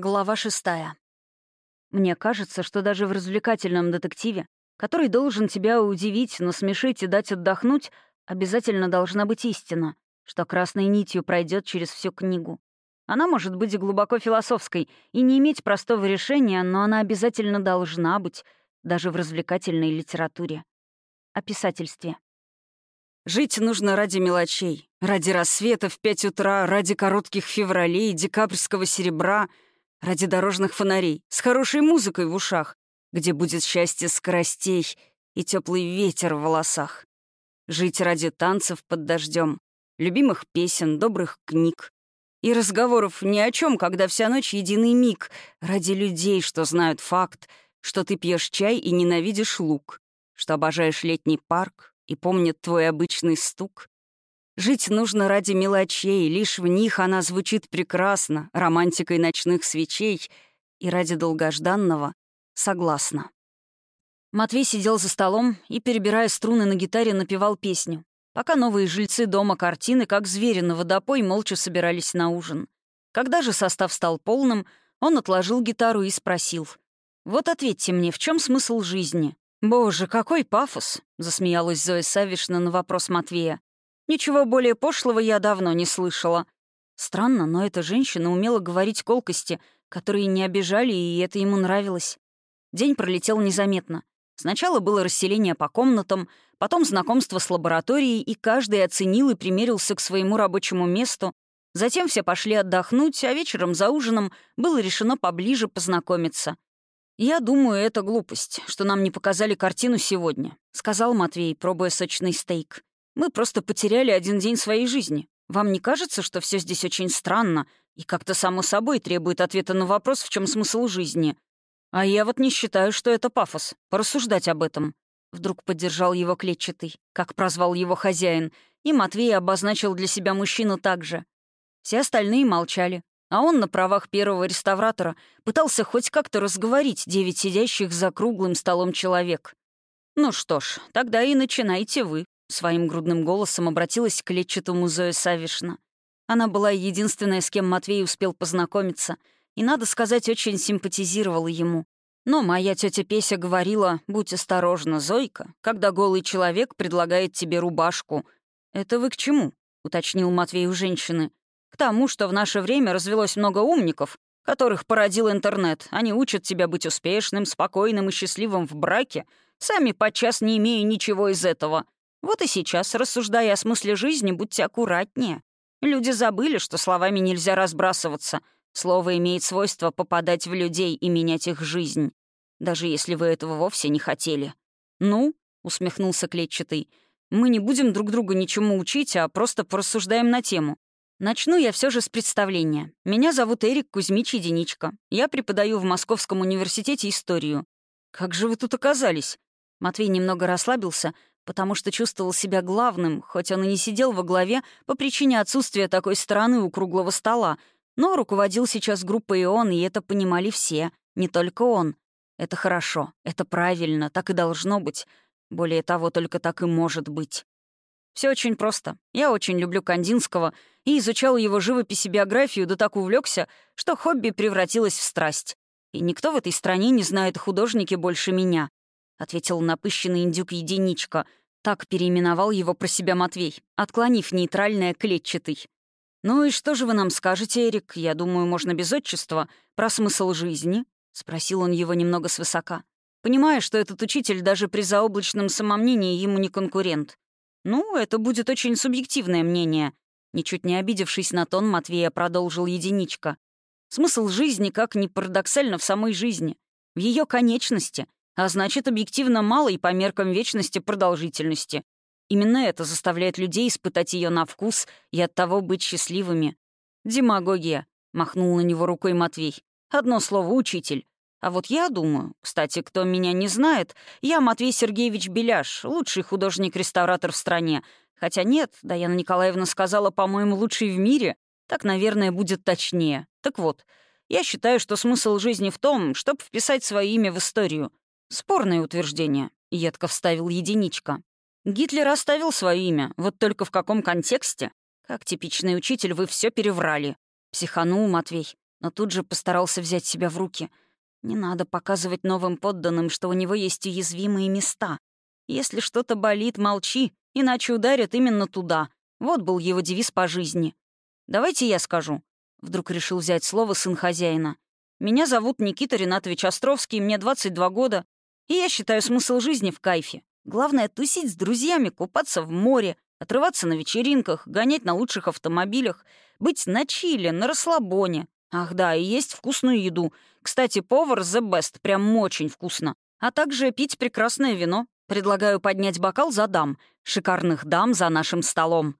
Глава шестая. Мне кажется, что даже в развлекательном детективе, который должен тебя удивить, насмешить и дать отдохнуть, обязательно должна быть истина, что красной нитью пройдет через всю книгу. Она может быть глубоко философской и не иметь простого решения, но она обязательно должна быть, даже в развлекательной литературе. О писательстве. Жить нужно ради мелочей, ради рассвета в пять утра, ради коротких февралей, декабрьского серебра — ради дорожных фонарей, с хорошей музыкой в ушах, где будет счастье скоростей и теплый ветер в волосах. Жить ради танцев под дождем, любимых песен, добрых книг. И разговоров ни о чем, когда вся ночь единый миг, ради людей, что знают факт, что ты пьешь чай и ненавидишь лук, что обожаешь летний парк и помнят твой обычный стук, Жить нужно ради мелочей, лишь в них она звучит прекрасно, романтикой ночных свечей, и ради долгожданного согласна. Матвей сидел за столом и, перебирая струны на гитаре, напевал песню, пока новые жильцы дома картины, как звери на водопой, молча собирались на ужин. Когда же состав стал полным, он отложил гитару и спросил. «Вот ответьте мне, в чем смысл жизни?» «Боже, какой пафос!» — засмеялась Зоя Савишна на вопрос Матвея. Ничего более пошлого я давно не слышала. Странно, но эта женщина умела говорить колкости, которые не обижали, и это ему нравилось. День пролетел незаметно. Сначала было расселение по комнатам, потом знакомство с лабораторией, и каждый оценил и примерился к своему рабочему месту. Затем все пошли отдохнуть, а вечером за ужином было решено поближе познакомиться. «Я думаю, это глупость, что нам не показали картину сегодня», — сказал Матвей, пробуя сочный стейк. Мы просто потеряли один день своей жизни. Вам не кажется, что все здесь очень странно и как-то само собой требует ответа на вопрос, в чем смысл жизни? А я вот не считаю, что это пафос. Порассуждать об этом. Вдруг поддержал его клетчатый, как прозвал его хозяин, и Матвей обозначил для себя мужчину также. Все остальные молчали, а он на правах первого реставратора пытался хоть как-то разговорить девять сидящих за круглым столом человек. «Ну что ж, тогда и начинайте вы», Своим грудным голосом обратилась к клетчатому Зоя Савишна. Она была единственная, с кем Матвей успел познакомиться, и, надо сказать, очень симпатизировала ему. Но моя тетя Песя говорила, будь осторожна, Зойка, когда голый человек предлагает тебе рубашку. «Это вы к чему?» — уточнил Матвей у женщины. «К тому, что в наше время развелось много умников, которых породил интернет. Они учат тебя быть успешным, спокойным и счастливым в браке, сами подчас не имея ничего из этого. Вот и сейчас, рассуждая о смысле жизни, будьте аккуратнее. Люди забыли, что словами нельзя разбрасываться. Слово имеет свойство попадать в людей и менять их жизнь. Даже если вы этого вовсе не хотели. «Ну», — усмехнулся клетчатый, — «мы не будем друг друга ничему учить, а просто порассуждаем на тему. Начну я все же с представления. Меня зовут Эрик Кузьмич Единичка. Я преподаю в Московском университете историю. Как же вы тут оказались?» Матвей немного расслабился, потому что чувствовал себя главным, хоть он и не сидел во главе по причине отсутствия такой стороны у круглого стола, но руководил сейчас группой он, и это понимали все, не только он. Это хорошо, это правильно, так и должно быть. Более того, только так и может быть. Все очень просто. Я очень люблю Кандинского и изучал его живопись и биографию, да так увлекся, что хобби превратилось в страсть. И никто в этой стране не знает художники больше меня. — ответил напыщенный индюк-единичка. Так переименовал его про себя Матвей, отклонив нейтральное клетчатый. «Ну и что же вы нам скажете, Эрик? Я думаю, можно без отчества. Про смысл жизни?» — спросил он его немного свысока. Понимая, что этот учитель даже при заоблачном самомнении ему не конкурент. «Ну, это будет очень субъективное мнение», — ничуть не обидевшись на тон, Матвея продолжил единичка. «Смысл жизни, как ни парадоксально, в самой жизни. В ее конечности — а значит, объективно мало и по меркам вечности продолжительности. Именно это заставляет людей испытать ее на вкус и оттого быть счастливыми. «Демагогия», — махнул на него рукой Матвей. «Одно слово — учитель. А вот я думаю, кстати, кто меня не знает, я Матвей Сергеевич Беляш, лучший художник-реставратор в стране. Хотя нет, Даяна Николаевна сказала, по-моему, лучший в мире. Так, наверное, будет точнее. Так вот, я считаю, что смысл жизни в том, чтобы вписать свое имя в историю. «Спорное утверждение», — едко вставил единичка. «Гитлер оставил свое имя, вот только в каком контексте? Как типичный учитель вы все переврали». Психанул Матвей. но тут же постарался взять себя в руки. Не надо показывать новым подданным, что у него есть уязвимые места. Если что-то болит, молчи, иначе ударят именно туда. Вот был его девиз по жизни. «Давайте я скажу», — вдруг решил взять слово сын хозяина. «Меня зовут Никита Ринатович Островский, мне 22 года, и я считаю смысл жизни в кайфе. Главное — тусить с друзьями, купаться в море, отрываться на вечеринках, гонять на лучших автомобилях, быть на чиле, на расслабоне. Ах да, и есть вкусную еду. Кстати, повар The Best, прям очень вкусно. А также пить прекрасное вино. Предлагаю поднять бокал за дам. Шикарных дам за нашим столом.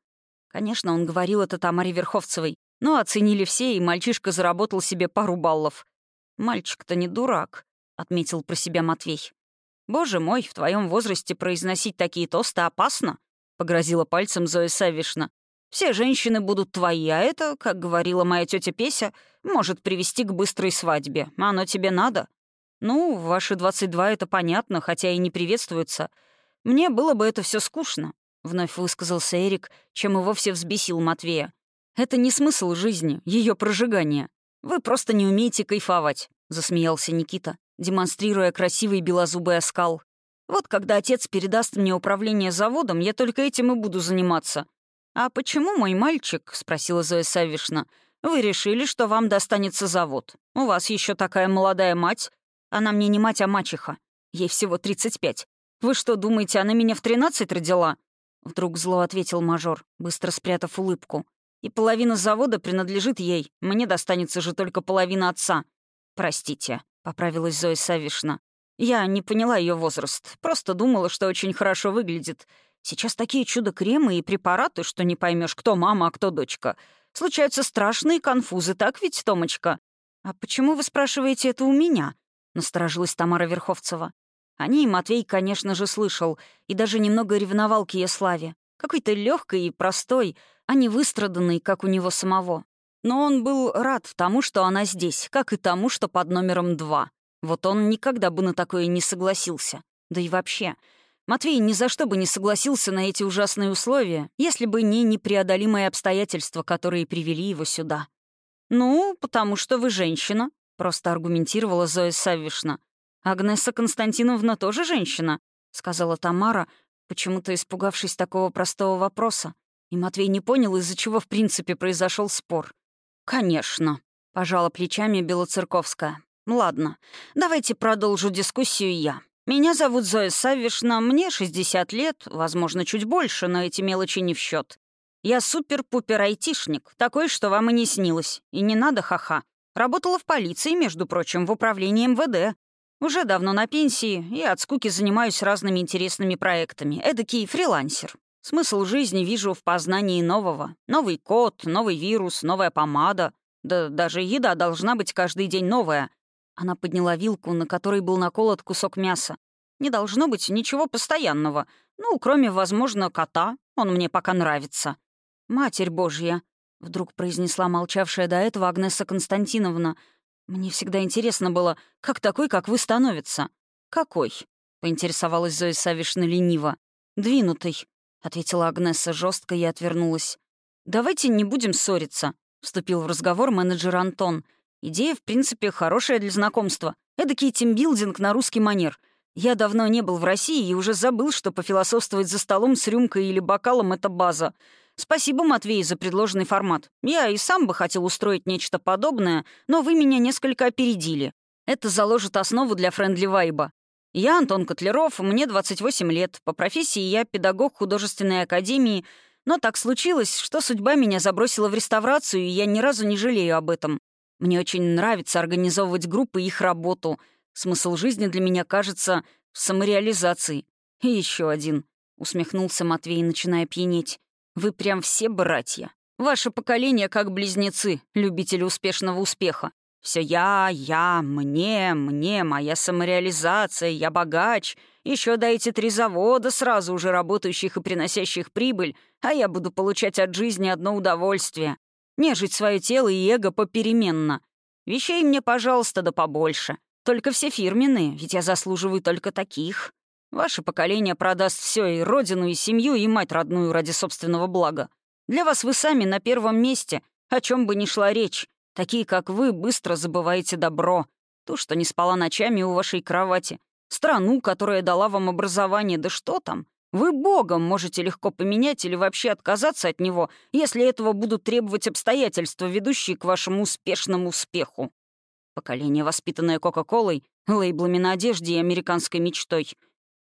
Конечно, он говорил это Тамаре Верховцевой. Но оценили все, и мальчишка заработал себе пару баллов. «Мальчик-то не дурак», — отметил про себя Матвей. «Боже мой, в твоем возрасте произносить такие тосты опасно», — погрозила пальцем Зоя Савишна. «Все женщины будут твои, а это, как говорила моя тетя Песя, может привести к быстрой свадьбе. Оно тебе надо?» «Ну, ваши 22 — это понятно, хотя и не приветствуется. Мне было бы это все скучно», — вновь высказался Эрик, чем и вовсе взбесил Матвея. «Это не смысл жизни, ее прожигание. Вы просто не умеете кайфовать», — засмеялся Никита, демонстрируя красивый белозубый оскал. «Вот когда отец передаст мне управление заводом, я только этим и буду заниматься». «А почему мой мальчик?» — спросила Зоя Савишна. «Вы решили, что вам достанется завод. У вас еще такая молодая мать, она мне не мать, а мачеха. Ей всего 35. Вы что, думаете, она меня в 13 родила?» Вдруг зло ответил мажор, быстро спрятав улыбку. «И половина завода принадлежит ей. Мне достанется же только половина отца». «Простите», — поправилась Зоя Савишна. «Я не поняла ее возраст. Просто думала, что очень хорошо выглядит. Сейчас такие чудо-кремы и препараты, что не поймешь, кто мама, а кто дочка. Случаются страшные конфузы, так ведь, Томочка?» «А почему вы спрашиваете это у меня?» насторожилась Тамара Верховцева. О ней Матвей, конечно же, слышал и даже немного ревновал к ее славе. Какой-то легкой и простой, а не выстраданной, как у него самого. Но он был рад тому, что она здесь, как и тому, что под номером два. Вот он никогда бы на такое не согласился. Да и вообще, Матвей ни за что бы не согласился на эти ужасные условия, если бы не непреодолимые обстоятельства, которые привели его сюда. «Ну, потому что вы женщина», Просто аргументировала Зоя Савишна. «Агнеса Константиновна тоже женщина?» — сказала Тамара, почему-то испугавшись такого простого вопроса. И Матвей не понял, из-за чего в принципе произошел спор. «Конечно», — пожала плечами Белоцерковская. «Ладно, давайте продолжу дискуссию я. Меня зовут Зоя Савишна, мне 60 лет, возможно, чуть больше, но эти мелочи не в счет. Я супер-пупер-айтишник, такой, что вам и не снилось. И не надо ха-ха. Работала в полиции, между прочим, в управлении МВД. Уже давно на пенсии и от скуки занимаюсь разными интересными проектами. Эдакий фрилансер. Смысл жизни вижу в познании нового. Новый код, новый вирус, новая помада. Да даже еда должна быть каждый день новая. Она подняла вилку, на которой был наколот кусок мяса. Не должно быть ничего постоянного. Ну, кроме, возможно, кота. Он мне пока нравится. Матерь Божья. — вдруг произнесла молчавшая до этого Агнеса Константиновна. «Мне всегда интересно было, как такой, как вы, становится?» «Какой?» — поинтересовалась Зоя Савишна лениво. «Двинутый», — ответила Агнеса жестко и отвернулась. «Давайте не будем ссориться», — вступил в разговор менеджер Антон. «Идея, в принципе, хорошая для знакомства. Эдакий тимбилдинг на русский манер. Я давно не был в России и уже забыл, что пофилософствовать за столом с рюмкой или бокалом — это база. «Спасибо, Матвей, за предложенный формат. Я и сам бы хотел устроить нечто подобное, но вы меня несколько опередили. Это заложит основу для friendly-вайба. Я Антон Котлеров, мне 28 лет. По профессии я педагог художественной академии, но так случилось, что судьба меня забросила в реставрацию, и я ни разу не жалею об этом. Мне очень нравится организовывать группы и их работу. Смысл жизни для меня кажется в самореализации. И еще один. Усмехнулся Матвей, начиная пьянеть. Вы прям все братья. Ваше поколение как близнецы, любители успешного успеха. Все я, я, мне, мне, моя самореализация, я богач. Еще дайте три завода, сразу уже работающих и приносящих прибыль, а я буду получать от жизни одно удовольствие. Нежить свое тело и эго попеременно. Вещей мне, пожалуйста, да побольше. Только все фирменные, ведь я заслуживаю только таких. Ваше поколение продаст все и родину, и семью, и мать родную ради собственного блага. Для вас вы сами на первом месте, о чем бы ни шла речь. Такие, как вы, быстро забываете добро. То, что не спала ночами у вашей кровати. Страну, которая дала вам образование, да что там? Вы богом можете легко поменять или вообще отказаться от него, если этого будут требовать обстоятельства, ведущие к вашему успешному успеху. Поколение, воспитанное Кока-Колой, лейблами на одежде и американской мечтой.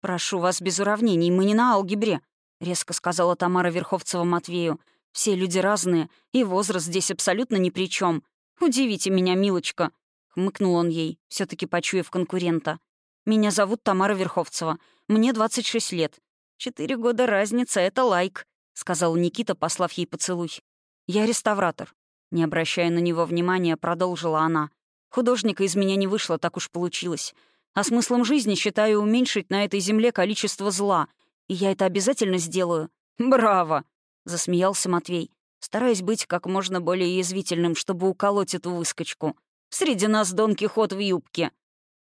«Прошу вас без уравнений, мы не на алгебре», — резко сказала Тамара Верховцева Матвею. «Все люди разные, и возраст здесь абсолютно ни при чем. Удивите меня, милочка», — хмыкнул он ей, все таки почуяв конкурента. «Меня зовут Тамара Верховцева. Мне 26 лет. Четыре года разница — это лайк», — сказал Никита, послав ей поцелуй. «Я реставратор». Не обращая на него внимания, продолжила она. «Художника из меня не вышло, так уж получилось. А смыслом жизни считаю уменьшить на этой земле количество зла. И я это обязательно сделаю». «Браво!» — засмеялся Матвей, стараясь быть как можно более язвительным, чтобы уколоть эту выскочку. «Среди нас Дон Кихот в юбке».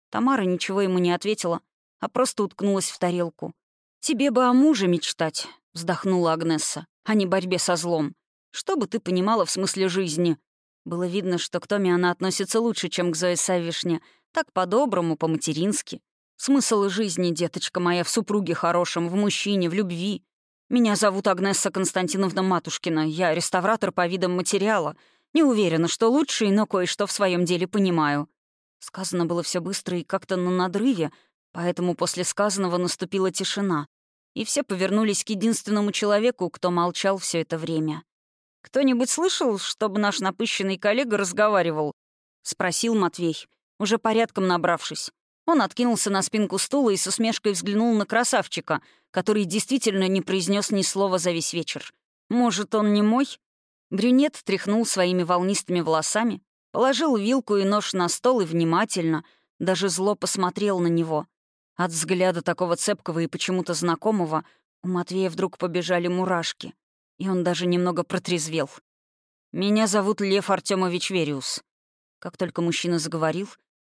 Тамара ничего ему не ответила, а просто уткнулась в тарелку. «Тебе бы о муже мечтать», — вздохнула Агнесса, — «а не борьбе со злом. Что бы ты понимала в смысле жизни?» Было видно, что к Томе она относится лучше, чем к Зое Савишне. Так по-доброму, по-матерински. Смысл жизни, деточка моя, в супруге хорошем, в мужчине, в любви. Меня зовут Агнесса Константиновна Матушкина. Я реставратор по видам материала. Не уверена, что лучший, но кое-что в своем деле понимаю. Сказано было все быстро и как-то на надрыве, Поэтому после сказанного наступила тишина, и все повернулись к единственному человеку, кто молчал все это время. «Кто-нибудь слышал, чтобы наш напыщенный коллега разговаривал?» — спросил Матвей, уже порядком набравшись. Он откинулся на спинку стула и с усмешкой взглянул на красавчика, который действительно не произнес ни слова за весь вечер. «Может, он не мой?» Брюнет тряхнул своими волнистыми волосами, положил вилку и нож на стол и внимательно, даже зло посмотрел на него. От взгляда такого цепкого и почему-то знакомого у Матвея вдруг побежали мурашки, и он даже немного протрезвел. «Меня зовут Лев Артемович Вериус». Как только мужчина заговорил,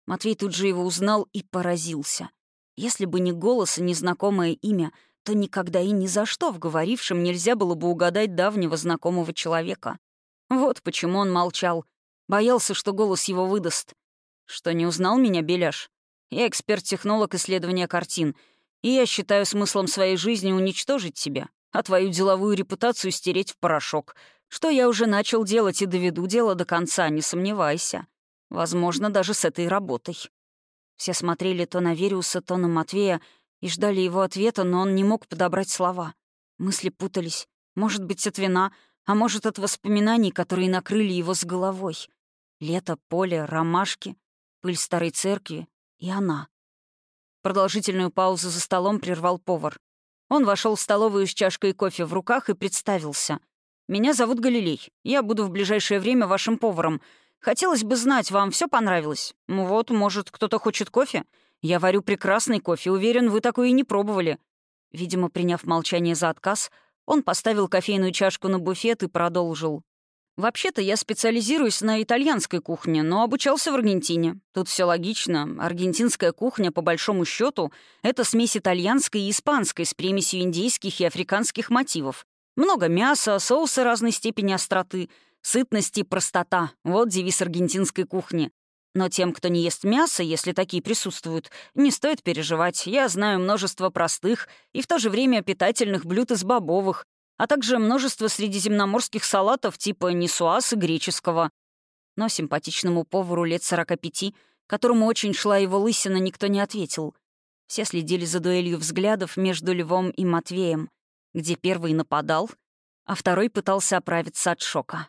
Матвей тут же его узнал и поразился. Если бы не голос и незнакомое имя, то никогда и ни за что в говорившем нельзя было бы угадать давнего знакомого человека. Вот почему он молчал. Боялся, что голос его выдаст. «Что, не узнал меня, Беляш?» Я эксперт-технолог исследования картин, и я считаю смыслом своей жизни уничтожить себя, а твою деловую репутацию стереть в порошок, что я уже начал делать и доведу дело до конца, не сомневайся. Возможно, даже с этой работой. Все смотрели то на Вериуса, то на Матвея и ждали его ответа, но он не мог подобрать слова. Мысли путались. Может быть, от вина, а может, от воспоминаний, которые накрыли его с головой. Лето, поле, ромашки, пыль старой церкви, и она. Продолжительную паузу за столом прервал повар. Он вошел в столовую с чашкой кофе в руках и представился. «Меня зовут Галилей. Я буду в ближайшее время вашим поваром. Хотелось бы знать, вам все понравилось? Вот, может, кто-то хочет кофе? Я варю прекрасный кофе, уверен, вы такой и не пробовали». Видимо, приняв молчание за отказ, он поставил кофейную чашку на буфет и продолжил. Вообще-то я специализируюсь на итальянской кухне, но обучался в Аргентине. Тут все логично. Аргентинская кухня, по большому счету, это смесь итальянской и испанской с примесью индейских и африканских мотивов. Много мяса, соусы разной степени остроты, сытность и простота. Вот девиз аргентинской кухни. Но тем, кто не ест мясо, если такие присутствуют, не стоит переживать. Я знаю множество простых и в то же время питательных блюд из бобовых, а также множество средиземноморских салатов типа нисуас и греческого. Но симпатичному повару лет 45, которому очень шла его лысина, никто не ответил. Все следили за дуэлью взглядов между Львом и Матвеем, где первый нападал, а второй пытался оправиться от шока.